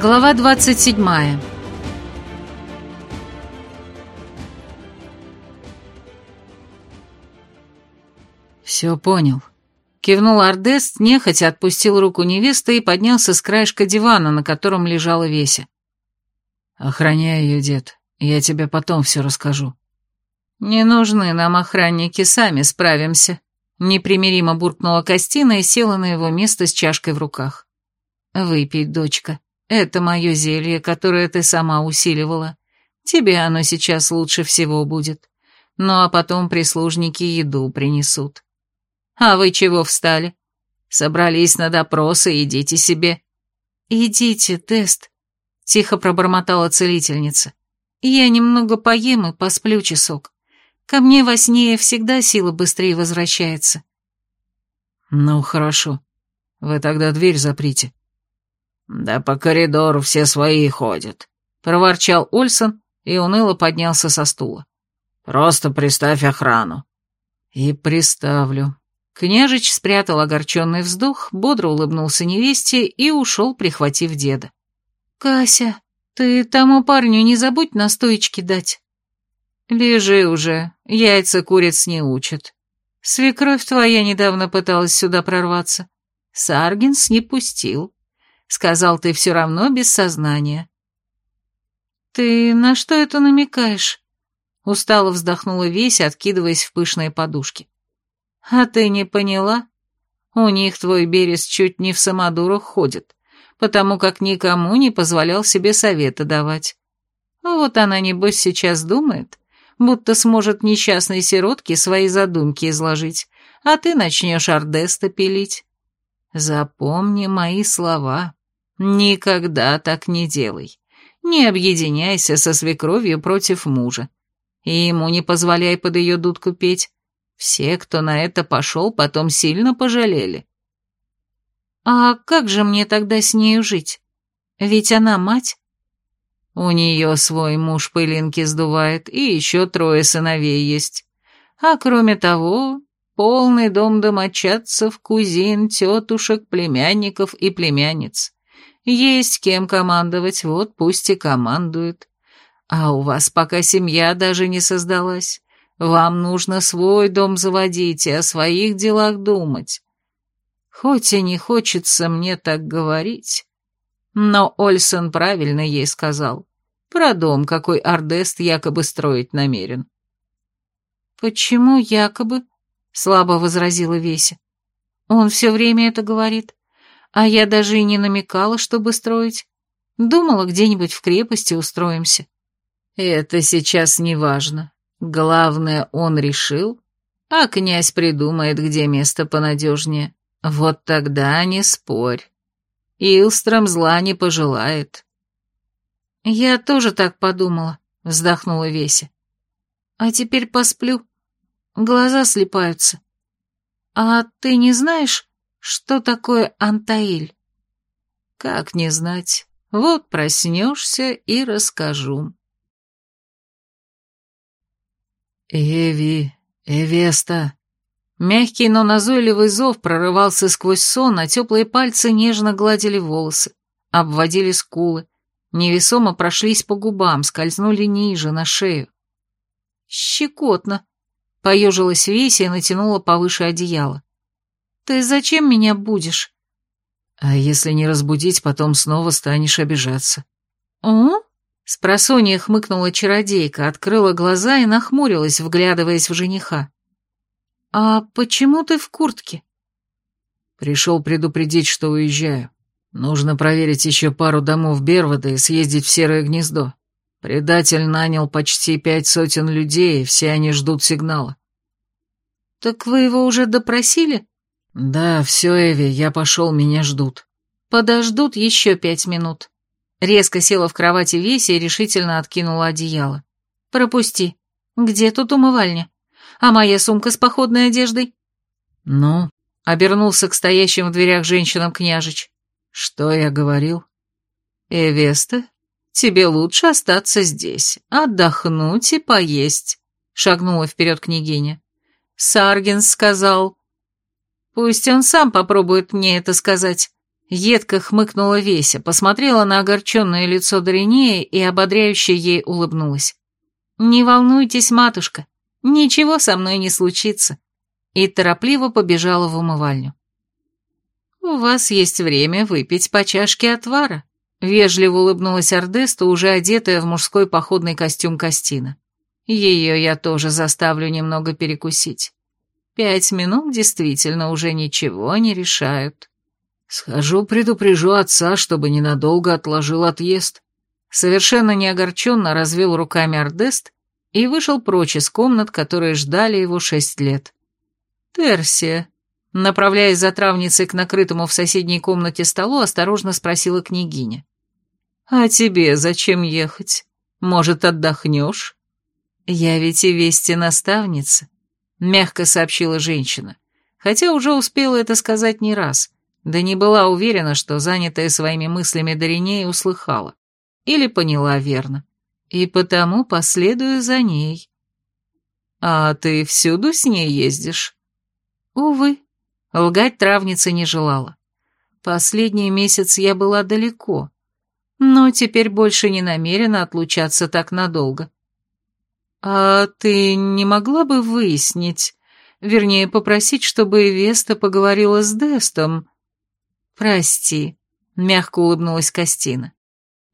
Глава 27 «Все понял», — кивнул Ардест, нехотя отпустил руку невесты и поднялся с краешка дивана, на котором лежала Веся. «Охраняй ее, дед, я тебе потом все расскажу». «Не нужны нам охранники, сами справимся», — непримиримо буркнула Костина и села на его место с чашкой в руках. «Выпей, дочка, это мое зелье, которое ты сама усиливала. Тебе оно сейчас лучше всего будет. Ну а потом прислужники еду принесут». «А вы чего встали? Собрались на допросы, идите себе». «Идите, тест», — тихо пробормотала целительница. «Я немного поем и посплю часок. Ко мне во сне всегда сила быстрее возвращается». «Ну, хорошо. Вы тогда дверь заприте». «Да по коридору все свои ходят», — проворчал Ольсон и уныло поднялся со стула. «Просто приставь охрану». «И приставлю», Княжич спрятал огорченный вздох, бодро улыбнулся невесте и ушел, прихватив деда. «Кася, ты тому парню не забудь настоечки дать». «Лежи уже, яйца куриц не учат. Свекровь твоя недавно пыталась сюда прорваться. Саргинс не пустил. Сказал, ты все равно без сознания». «Ты на что это намекаешь?» Устало вздохнула Веся, откидываясь в пышные подушки. «А ты не поняла? У них твой Берес чуть не в самодурах ходит, потому как никому не позволял себе советы давать. Вот она, небось, сейчас думает, будто сможет несчастной сиротке свои задумки изложить, а ты начнешь Ордеста пилить. Запомни мои слова. Никогда так не делай. Не объединяйся со свекровью против мужа. И ему не позволяй под ее дудку петь. Все, кто на это пошел, потом сильно пожалели. А как же мне тогда с нею жить? Ведь она мать. У нее свой муж пылинки сдувает, и еще трое сыновей есть. А кроме того, полный дом домочадцев, кузин, тетушек, племянников и племянниц. Есть кем командовать, вот пусть и командует. А у вас пока семья даже не создалась. Вам нужно свой дом заводить и о своих делах думать. Хоть и не хочется мне так говорить, но Ольсон правильно ей сказал. Про дом, какой Ардест якобы строить намерен. «Почему якобы?» — слабо возразила Веся. «Он все время это говорит, а я даже и не намекала, чтобы строить. Думала, где-нибудь в крепости устроимся». «Это сейчас не важно. Главное, он решил, а князь придумает, где место понадежнее. Вот тогда не спорь. Илстром зла не пожелает. Я тоже так подумала, вздохнула Веся. А теперь посплю. Глаза слепаются. А ты не знаешь, что такое Антаиль? Как не знать? Вот проснешься и расскажу. «Эви, Эвеста!» Мягкий, но назойливый зов прорывался сквозь сон, а теплые пальцы нежно гладили волосы, обводили скулы, невесомо прошлись по губам, скользнули ниже, на шею. «Щекотно!» — поежилась Веся и натянула повыше одеяло. «Ты зачем меня будешь?» «А если не разбудить, потом снова станешь обижаться». «М?» Спросонья хмыкнула чародейка, открыла глаза и нахмурилась, вглядываясь в жениха. «А почему ты в куртке?» «Пришел предупредить, что уезжаю. Нужно проверить еще пару домов Бервода и съездить в Серое Гнездо. Предатель нанял почти пять сотен людей, и все они ждут сигнала». «Так вы его уже допросили?» «Да, все, Эви, я пошел, меня ждут». «Подождут еще пять минут». Резко села в кровати Веся и решительно откинула одеяло. «Пропусти. Где тут умывальня? А моя сумка с походной одеждой?» «Ну?» — обернулся к стоящим в дверях женщинам княжич. «Что я говорил?» «Эвеста, тебе лучше остаться здесь, отдохнуть и поесть», — шагнула вперед княгиня. Саргин сказал. «Пусть он сам попробует мне это сказать», Едко хмыкнула Веся, посмотрела на огорченное лицо Доринея и ободряюще ей улыбнулась. «Не волнуйтесь, матушка, ничего со мной не случится», и торопливо побежала в умывальню. «У вас есть время выпить по чашке отвара», — вежливо улыбнулась Ордеста, уже одетая в мужской походный костюм Костина. «Ее я тоже заставлю немного перекусить. Пять минут действительно уже ничего не решают». «Схожу, предупрежу отца, чтобы ненадолго отложил отъезд». Совершенно не огорченно развел руками Ордест и вышел прочь из комнат, которые ждали его шесть лет. «Терсия», направляясь за травницей к накрытому в соседней комнате столу, осторожно спросила княгиня. «А тебе зачем ехать? Может, отдохнешь?» «Я ведь и вести наставница», — мягко сообщила женщина, хотя уже успела это сказать не раз — да не была уверена, что занятая своими мыслями Доринея услыхала. Или поняла верно. И потому последую за ней. «А ты всюду с ней ездишь?» «Увы». Лгать травница не желала. Последний месяц я была далеко, но теперь больше не намерена отлучаться так надолго. «А ты не могла бы выяснить, вернее, попросить, чтобы Веста поговорила с Дестом?» «Прости», — мягко улыбнулась Костина.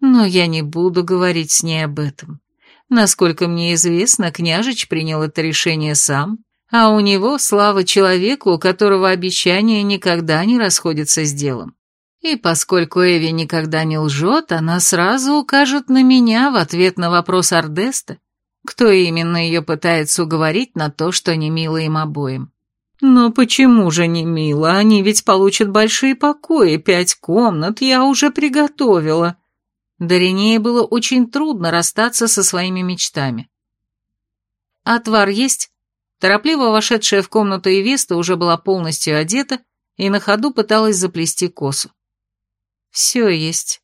«Но я не буду говорить с ней об этом. Насколько мне известно, княжич принял это решение сам, а у него слава человеку, у которого обещания никогда не расходятся с делом. И поскольку Эви никогда не лжет, она сразу укажет на меня в ответ на вопрос Ардеста, кто именно ее пытается уговорить на то, что не мило им обоим. «Но почему же не мило? Они ведь получат большие покои, пять комнат я уже приготовила». Даринее было очень трудно расстаться со своими мечтами. «Отвар есть?» Торопливо вошедшая в комнату Эвеста уже была полностью одета и на ходу пыталась заплести косу. «Все есть.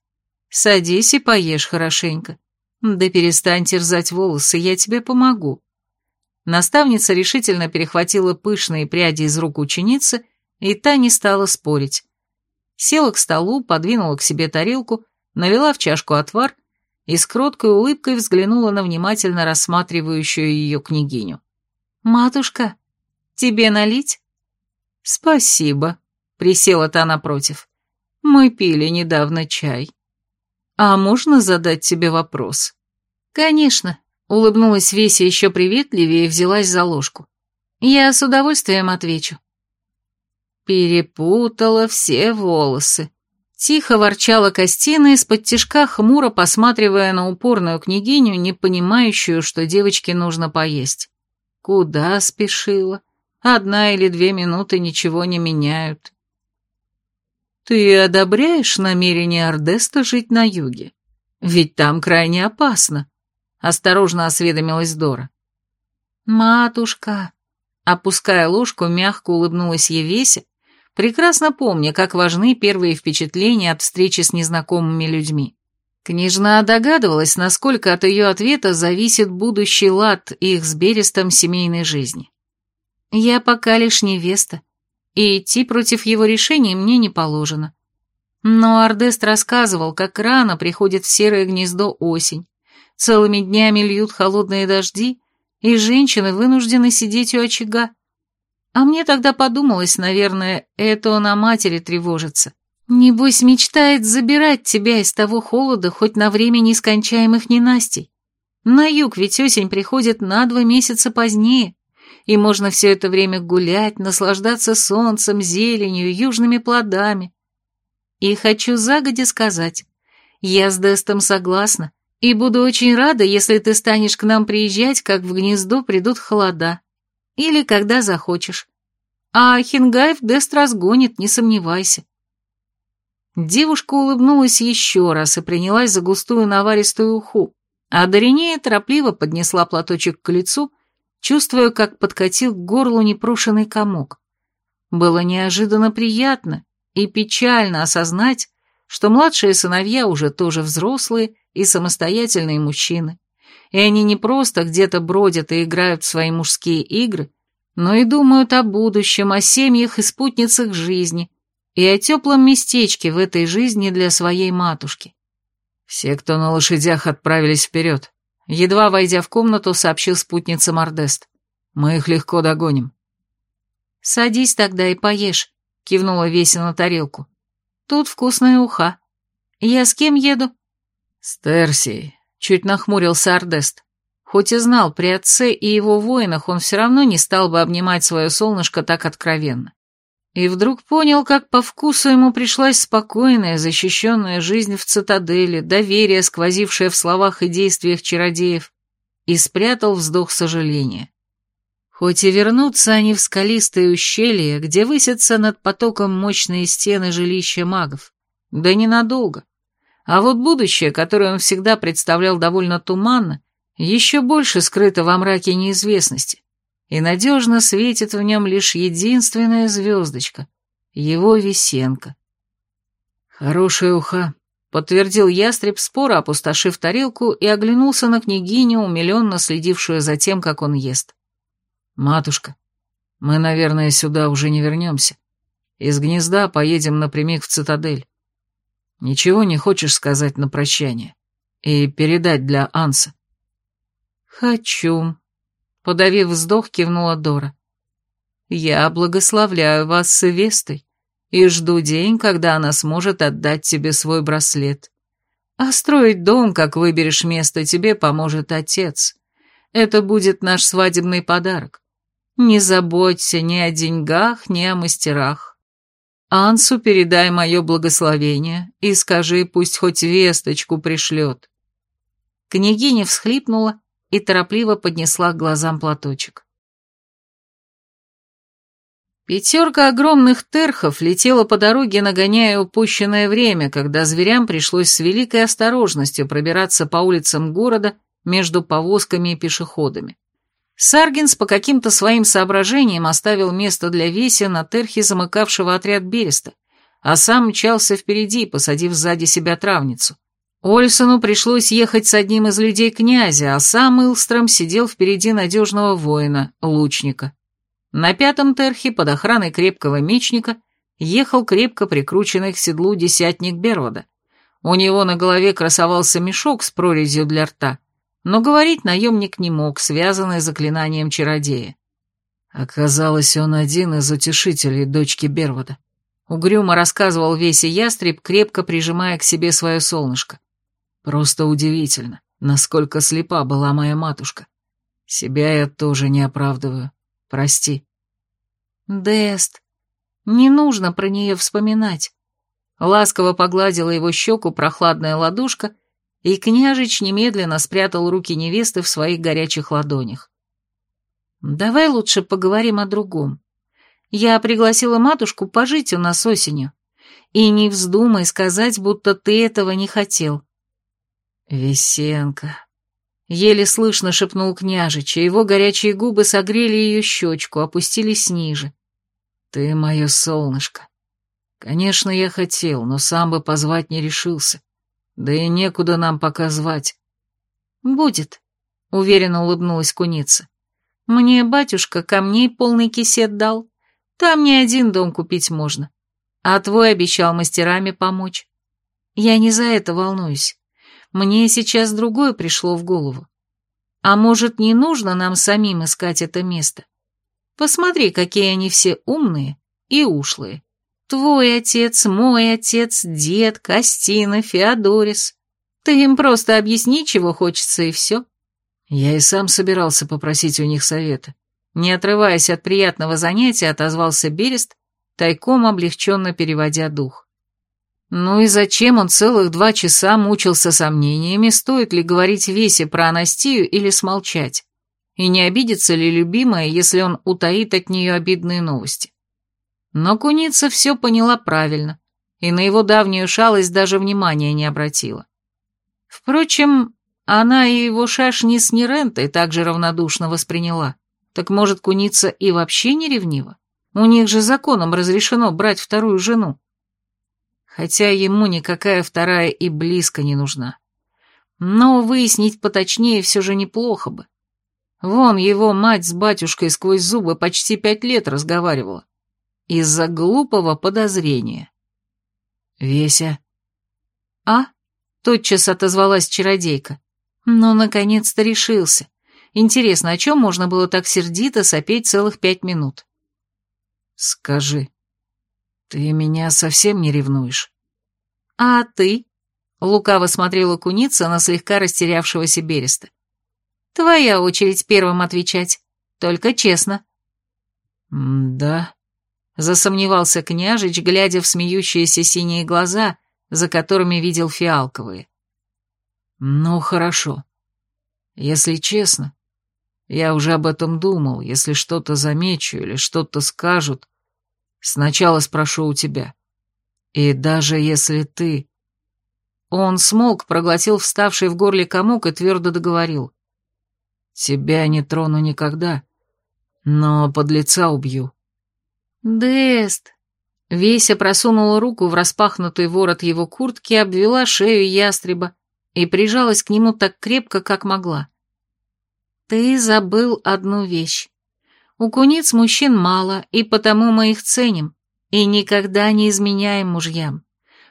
Садись и поешь хорошенько. Да перестань терзать волосы, я тебе помогу». Наставница решительно перехватила пышные пряди из рук ученицы, и та не стала спорить. Села к столу, подвинула к себе тарелку, налила в чашку отвар и с кроткой улыбкой взглянула на внимательно рассматривающую ее княгиню. «Матушка, тебе налить?» «Спасибо», — присела та напротив. «Мы пили недавно чай. А можно задать тебе вопрос?» «Конечно», Улыбнулась Веся еще приветливее и взялась за ложку. Я с удовольствием отвечу. Перепутала все волосы. Тихо ворчала Костина из-под тишка, хмуро посматривая на упорную княгиню, не понимающую, что девочке нужно поесть. Куда спешила? Одна или две минуты ничего не меняют. Ты одобряешь намерение Ордеста жить на юге? Ведь там крайне опасно. — осторожно осведомилась Дора. «Матушка!» Опуская ложку, мягко улыбнулась Евесе, прекрасно помня, как важны первые впечатления от встречи с незнакомыми людьми. Княжна догадывалась, насколько от ее ответа зависит будущий лад их с Берестом семейной жизни. «Я пока лишь невеста, и идти против его решений мне не положено. Но Ардест рассказывал, как рано приходит в серое гнездо осень, Целыми днями льют холодные дожди, и женщины вынуждены сидеть у очага. А мне тогда подумалось, наверное, это он о матери тревожится. Небось, мечтает забирать тебя из того холода хоть на время нескончаемых ненастий. На юг ведь осень приходит на два месяца позднее, и можно все это время гулять, наслаждаться солнцем, зеленью, южными плодами. И хочу загодя сказать, я с Дестом согласна, и буду очень рада, если ты станешь к нам приезжать, как в гнездо придут холода. Или когда захочешь. А Хингаев Дест разгонит, не сомневайся. Девушка улыбнулась еще раз и принялась за густую наваристую уху, а Доринея торопливо поднесла платочек к лицу, чувствуя, как подкатил к горлу непрошенный комок. Было неожиданно приятно и печально осознать, что младшие сыновья уже тоже взрослые и самостоятельные мужчины, и они не просто где-то бродят и играют в свои мужские игры, но и думают о будущем, о семьях и спутницах жизни, и о теплом местечке в этой жизни для своей матушки. Все, кто на лошадях, отправились вперед. Едва войдя в комнату, сообщил спутница Мордест. Мы их легко догоним. «Садись тогда и поешь», — кивнула Веся на тарелку. «Тут вкусная уха. Я с кем еду?» «С Терсией», — чуть нахмурился Ардест. Хоть и знал при отце и его воинах, он все равно не стал бы обнимать свое солнышко так откровенно. И вдруг понял, как по вкусу ему пришлась спокойная, защищенная жизнь в цитадели, доверие, сквозившее в словах и действиях чародеев, и спрятал вздох сожаления. Хоть и вернутся они в скалистые ущелья, где высятся над потоком мощные стены жилища магов, да ненадолго. А вот будущее, которое он всегда представлял довольно туманно, еще больше скрыто во мраке неизвестности, и надежно светит в нем лишь единственная звездочка — его Весенка. «Хорошая уха», — подтвердил ястреб, споро опустошив тарелку и оглянулся на княгиню, умиленно следившую за тем, как он ест. «Матушка, мы, наверное, сюда уже не вернемся. Из гнезда поедем напрямик в цитадель. Ничего не хочешь сказать на прощание и передать для Анса?» «Хочу», — подавив вздох, кивнула Дора. «Я благословляю вас с Вестой и жду день, когда она сможет отдать тебе свой браслет. А строить дом, как выберешь место, тебе поможет отец. Это будет наш свадебный подарок. Не заботься ни о деньгах, ни о мастерах. Ансу передай мое благословение и скажи, пусть хоть весточку пришлет». Княгиня всхлипнула, и торопливо поднесла к глазам платочек. Пятерка огромных терхов летела по дороге, нагоняя упущенное время, когда зверям пришлось с великой осторожностью пробираться по улицам города между повозками и пешеходами. Саргинс по каким-то своим соображениям оставил место для Веси на терхе, замыкавшего отряд Береста, а сам мчался впереди, посадив сзади себя травницу. Ольсону пришлось ехать с одним из людей князя, а сам Илстром сидел впереди надежного воина, лучника. На пятом терхе под охраной крепкого мечника ехал крепко прикрученный к седлу десятник Бервода. У него на голове красовался мешок с прорезью для рта, но говорить наемник не мог, связанный заклинанием чародея. Оказалось, он один из утешителей дочки Бервода. Угрюмо рассказывал весь ястреб, крепко прижимая к себе свое солнышко. Просто удивительно, насколько слепа была моя матушка. Себя я тоже не оправдываю. Прости. Дест, не нужно про нее вспоминать. Ласково погладила его щеку прохладная ладошка, и княжич немедленно спрятал руки невесты в своих горячих ладонях. «Давай лучше поговорим о другом. Я пригласила матушку пожить у нас осенью. И не вздумай сказать, будто ты этого не хотел. «Весенка», — еле слышно шепнул княжич, и его горячие губы согрели ее щечку, опустились ниже. «Ты мое солнышко. Конечно, я хотел, но сам бы позвать не решился. Да и некуда нам пока звать». «Будет», — уверенно улыбнулась куница. «Мне батюшка камней полный кисет дал. Там не один дом купить можно. А твой обещал мастерами помочь. Я не за это волнуюсь. Мне сейчас другое пришло в голову. А может, не нужно нам самим искать это место? Посмотри, какие они все умные и ушлые. Твой отец, мой отец, дед, Костина, Феодорис. Ты им просто объясни, чего хочется, и все. Я и сам собирался попросить у них совета. Не отрываясь от приятного занятия, отозвался Берест, тайком облегченно переводя дух. Ну и зачем он целых два часа мучился сомнениями, стоит ли говорить Весе про Анастию или смолчать? И не обидится ли любимая, если он утаит от нее обидные новости? Но куница все поняла правильно, и на его давнюю шалость даже внимания не обратила. Впрочем, она и его шашни с Нерентой также равнодушно восприняла. Так может, куница и вообще не ревнива? У них же законом разрешено брать вторую жену хотя ему никакая вторая и близко не нужна. Но выяснить поточнее все же неплохо бы. Вон его мать с батюшкой сквозь зубы почти пять лет разговаривала. из-за глупого подозрения. «Веся?» «А?» — тотчас отозвалась чародейка. «Ну, наконец-то решился. Интересно, о чем можно было так сердито сопеть целых пять минут?» «Скажи, ты меня совсем не ревнуешь?» «А ты?» — лукаво смотрела куница на слегка растерявшегося Береста. «Твоя очередь первым отвечать, только честно». «Да», — засомневался княжич, глядя в смеющиеся синие глаза, за которыми видел фиалковые. «Ну, хорошо. Если честно, я уже об этом думал, если что-то замечу или что-то скажут, сначала спрошу у тебя. И даже если ты...» Он смолк, проглотил вставший в горле комок и твердо договорил. «Тебя не трону никогда, но под лица убью». «Дест!» Веся просунула руку в распахнутый ворот его куртки, обвела шею ястреба и прижалась к нему так крепко, как могла. «Ты забыл одну вещь. У куниц мужчин мало, и потому мы их ценим, и никогда не изменяем мужьям.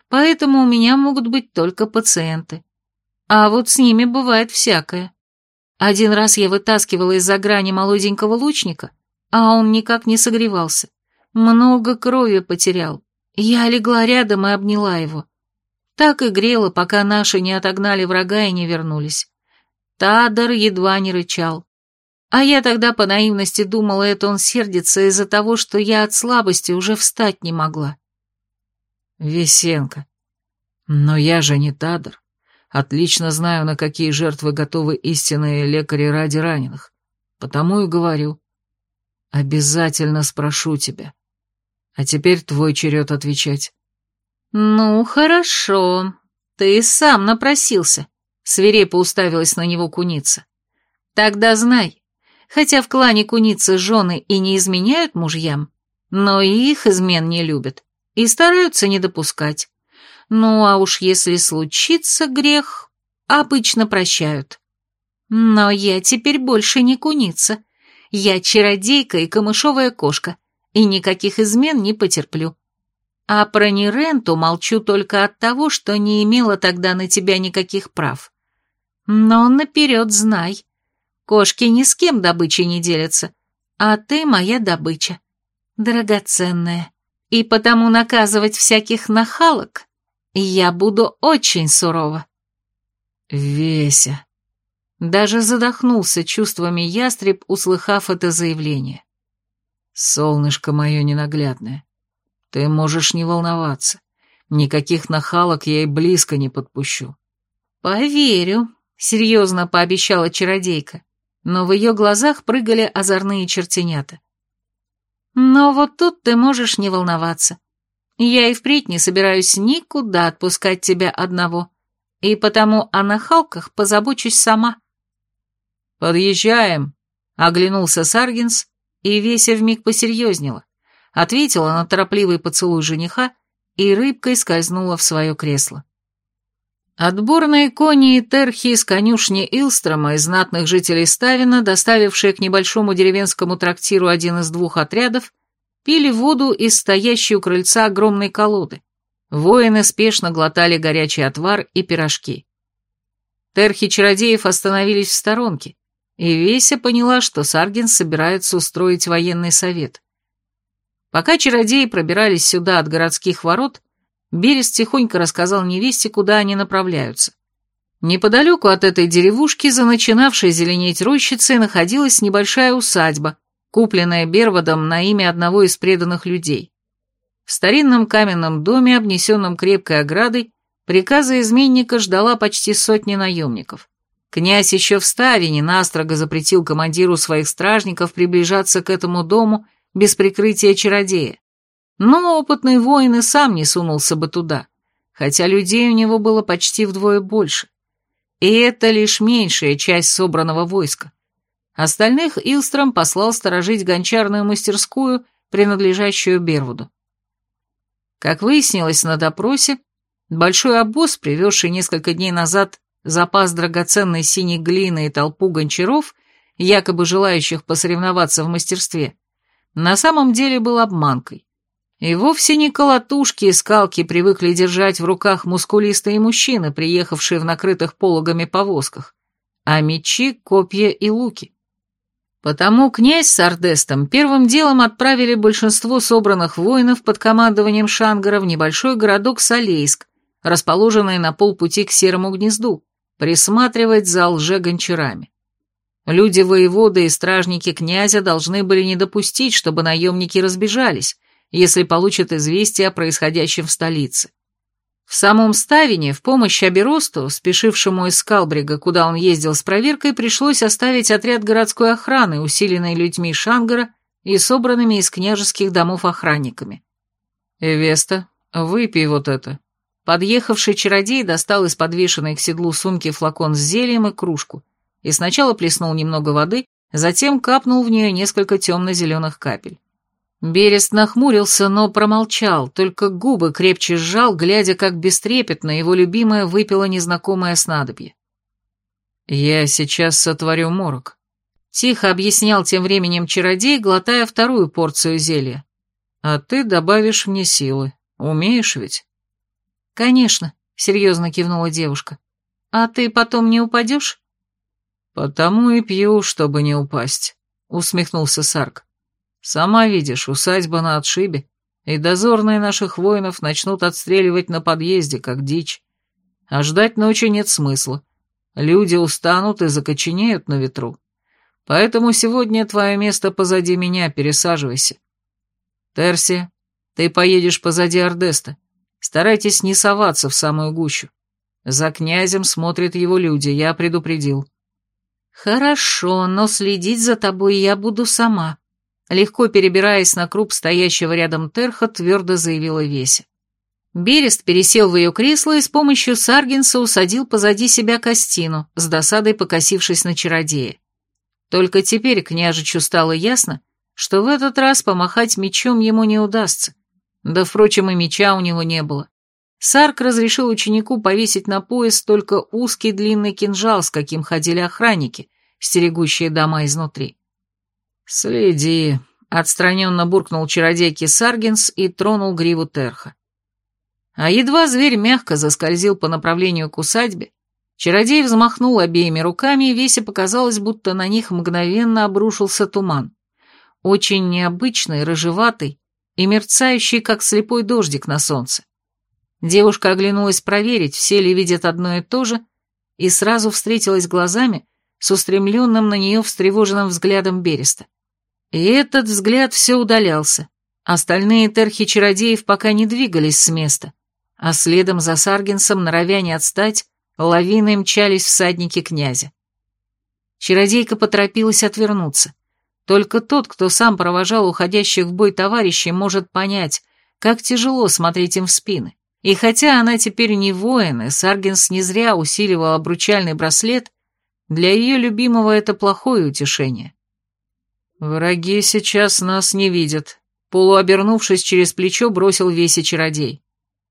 Поэтому у меня могут быть только пациенты. А вот с ними бывает всякое. Один раз я вытаскивала из-за грани молоденького лучника, а он никак не согревался. Много крови потерял. Я легла рядом и обняла его. Так и грела, пока наши не отогнали врага и не вернулись. Тадор едва не рычал. А я тогда по наивности думала, это он сердится из-за того, что я от слабости уже встать не могла. Весенка. Но я же не Тадор. Отлично знаю, на какие жертвы готовы истинные лекари ради раненых. Потому и говорю. Обязательно спрошу тебя. А теперь твой черед отвечать. Ну, хорошо. Ты сам напросился. Свирепо уставилась на него куница. Тогда знай, хотя в клане куницы жены и не изменяют мужьям, но и их измен не любят и стараются не допускать. Ну а уж если случится грех, обычно прощают. Но я теперь больше не куница. Я чародейка и камышовая кошка, и никаких измен не потерплю. А про Неренту молчу только от того, что не имела тогда на тебя никаких прав. Но наперед знай, кошки ни с кем добычей не делятся, а ты моя добыча, драгоценная. И потому наказывать всяких нахалок я буду очень сурова. Веся. Даже задохнулся чувствами ястреб, услыхав это заявление. Солнышко мое ненаглядное, ты можешь не волноваться. Никаких нахалок я и близко не подпущу. Поверю, серьезно пообещала чародейка, но в ее глазах прыгали озорные чертенята. Но вот тут ты можешь не волноваться. Я и впредь не собираюсь никуда отпускать тебя одного, и потому о нахалках позабочусь сама. «Подъезжаем», — оглянулся Саргинс, и Веся вмиг посерьезнела, ответила на торопливый поцелуй жениха и рыбкой скользнула в свое кресло. Отборные кони и терхи из конюшни Илстрома и знатных жителей Ставина, доставившие к небольшому деревенскому трактиру один из двух отрядов, пили воду из стоящей у крыльца огромной колоды. Воины спешно глотали горячий отвар и пирожки. Терхи чародеев остановились в сторонке, и Веся поняла, что Саргин собирается устроить военный совет. Пока чародеи пробирались сюда от городских ворот, Берес тихонько рассказал невесте, куда они направляются. Неподалеку от этой деревушки, за начинавшей зеленеть рощицей, находилась небольшая усадьба, купленная Берводом на имя одного из преданных людей. В старинном каменном доме, обнесенном крепкой оградой, приказа изменника ждала почти сотни наемников. Князь еще в Ставине настрого запретил командиру своих стражников приближаться к этому дому без прикрытия чародея. Но опытный воин и сам не сунулся бы туда, хотя людей у него было почти вдвое больше. И это лишь меньшая часть собранного войска. Остальных Илстром послал сторожить гончарную мастерскую, принадлежащую Бервуду. Как выяснилось на допросе, большой обоз, привезший несколько дней назад запас драгоценной синей глины и толпу гончаров, якобы желающих посоревноваться в мастерстве, на самом деле был обманкой И вовсе не колотушки и скалки привыкли держать в руках мускулистые мужчины, приехавшие в накрытых пологами повозках, а мечи, копья и луки. Потому князь с Ардестом первым делом отправили большинство собранных воинов под командованием Шангара в небольшой городок Салейск, расположенный на полпути к Серому гнезду, присматривать за лже-гончарами. Люди воеводы и стражники князя должны были не допустить, чтобы наемники разбежались, если получат известие о происходящем в столице. В самом Ставине в помощь Аберосту, спешившему из Скалбрига, куда он ездил с проверкой, пришлось оставить отряд городской охраны, усиленный людьми Шангара и собранными из княжеских домов охранниками. «Эвеста, выпей вот это». Подъехавший чародей достал из подвешенной к седлу сумки флакон с зельем и кружку, и сначала плеснул немного воды, затем капнул в нее несколько темно-зеленых капель. Берест нахмурился, но промолчал, только губы крепче сжал, глядя, как бестрепетно его любимая выпила незнакомое снадобье. «Я сейчас сотворю морок», — тихо объяснял тем временем чародей, глотая вторую порцию зелья. «А ты добавишь мне силы. Умеешь ведь?» «Конечно», — серьезно кивнула девушка. «А ты потом не упадешь?» «Потому и пью, чтобы не упасть», — усмехнулся Сарк. Сама видишь, усадьба на отшибе, и дозорные наших воинов начнут отстреливать на подъезде, как дичь. А ждать ночи нет смысла. Люди устанут и закоченеют на ветру. Поэтому сегодня твое место позади меня, пересаживайся. Терсия, ты поедешь позади Ордеста. Старайтесь не соваться в самую гущу. За князем смотрят его люди, я предупредил. Хорошо, но следить за тобой я буду сама, Легко перебираясь на круп стоящего рядом Терха, твердо заявила Веся. Берест пересел в ее кресло и с помощью Саргинса усадил позади себя Костину, с досадой покосившись на чародея. Только теперь княжичу стало ясно, что в этот раз помахать мечом ему не удастся. Да, впрочем, и меча у него не было. Сарк разрешил ученику повесить на пояс только узкий длинный кинжал, с каким ходили охранники, стерегущие дома изнутри. «Следи», — отстраненно буркнул чародейки Саргинс и тронул гриву Терха. А едва зверь мягко заскользил по направлению к усадьбе, чародей взмахнул обеими руками, и весе показалось, будто на них мгновенно обрушился туман. Очень необычный, рыжеватый и мерцающий, как слепой дождик на солнце. Девушка оглянулась проверить, все ли видят одно и то же, и сразу встретилась глазами с устремленным на нее встревоженным взглядом Береста. И этот взгляд все удалялся. Остальные терхи чародеев пока не двигались с места, а следом за Саргенсом, норовя не отстать, лавиной мчались всадники князя. Чародейка поторопилась отвернуться. Только тот, кто сам провожал уходящих в бой товарищей, может понять, как тяжело смотреть им в спины. И хотя она теперь не воин, и Саргенс не зря усиливал обручальный браслет, для ее любимого это плохое утешение. «Враги сейчас нас не видят», — полуобернувшись через плечо, бросил весе чародей.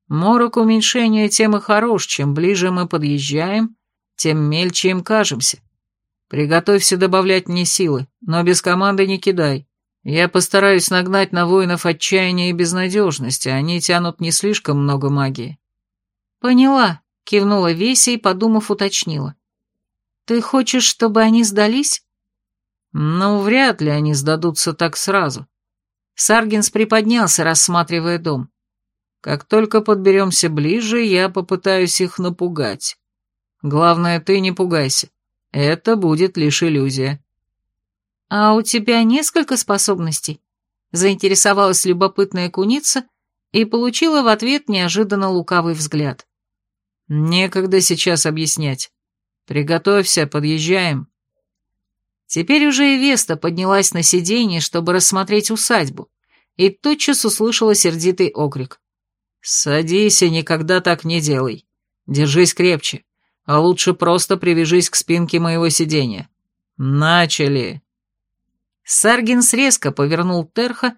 «Морок уменьшения тем и хорош, чем ближе мы подъезжаем, тем мельче им кажемся. Приготовься добавлять мне силы, но без команды не кидай. Я постараюсь нагнать на воинов отчаяния и безнадежности, они тянут не слишком много магии». «Поняла», — кивнула Веся и, подумав, уточнила. «Ты хочешь, чтобы они сдались?» Ну, вряд ли они сдадутся так сразу. Саргинс приподнялся, рассматривая дом. Как только подберемся ближе, я попытаюсь их напугать. Главное, ты не пугайся. Это будет лишь иллюзия. А у тебя несколько способностей? Заинтересовалась любопытная куница и получила в ответ неожиданно лукавый взгляд. Некогда сейчас объяснять. Приготовься, подъезжаем. Теперь уже и Веста поднялась на сиденье, чтобы рассмотреть усадьбу, и тотчас услышала сердитый окрик. «Садись и никогда так не делай. Держись крепче, а лучше просто привяжись к спинке моего сиденья. Начали!» Саргинс резко повернул Терха,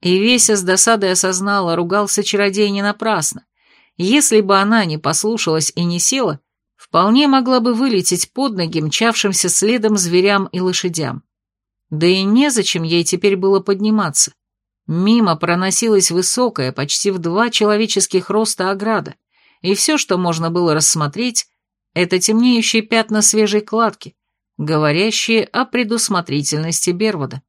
и Веся с досадой осознала, ругался чародей не напрасно. Если бы она не послушалась и не села, вполне могла бы вылететь под ноги мчавшимся следом зверям и лошадям. Да и незачем ей теперь было подниматься. Мимо проносилась высокая, почти в два человеческих роста ограда, и все, что можно было рассмотреть, это темнеющие пятна свежей кладки, говорящие о предусмотрительности Бервода.